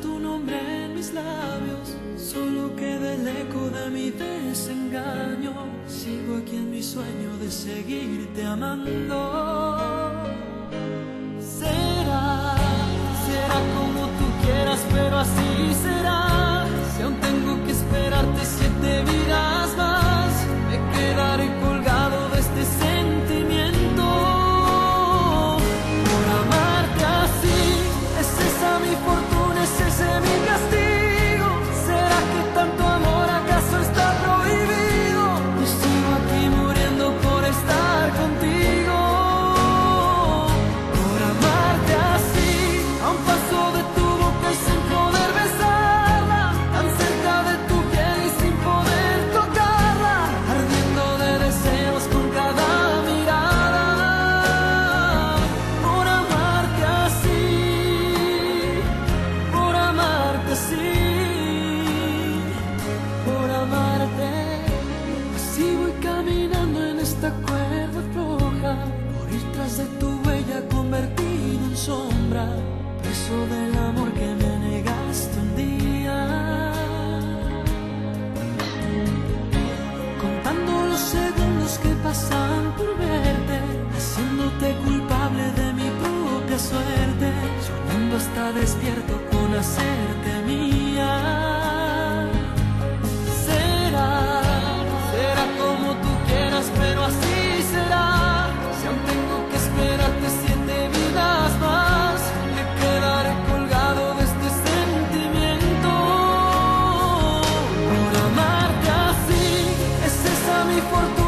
tu nombre en mis labios, solo queda el eco de mi desengaño. Sigo aquí en mi sueño de seguirte amando. Será, será como tú quieras, pero así será. Esta cuerda floja, por ir tras de tu huella convertido en sombra, preso del amor que me negaste un día. Contando los segundos que pasan por verte, haciéndote culpable de mi propia suerte, soñando hasta despierto. por tu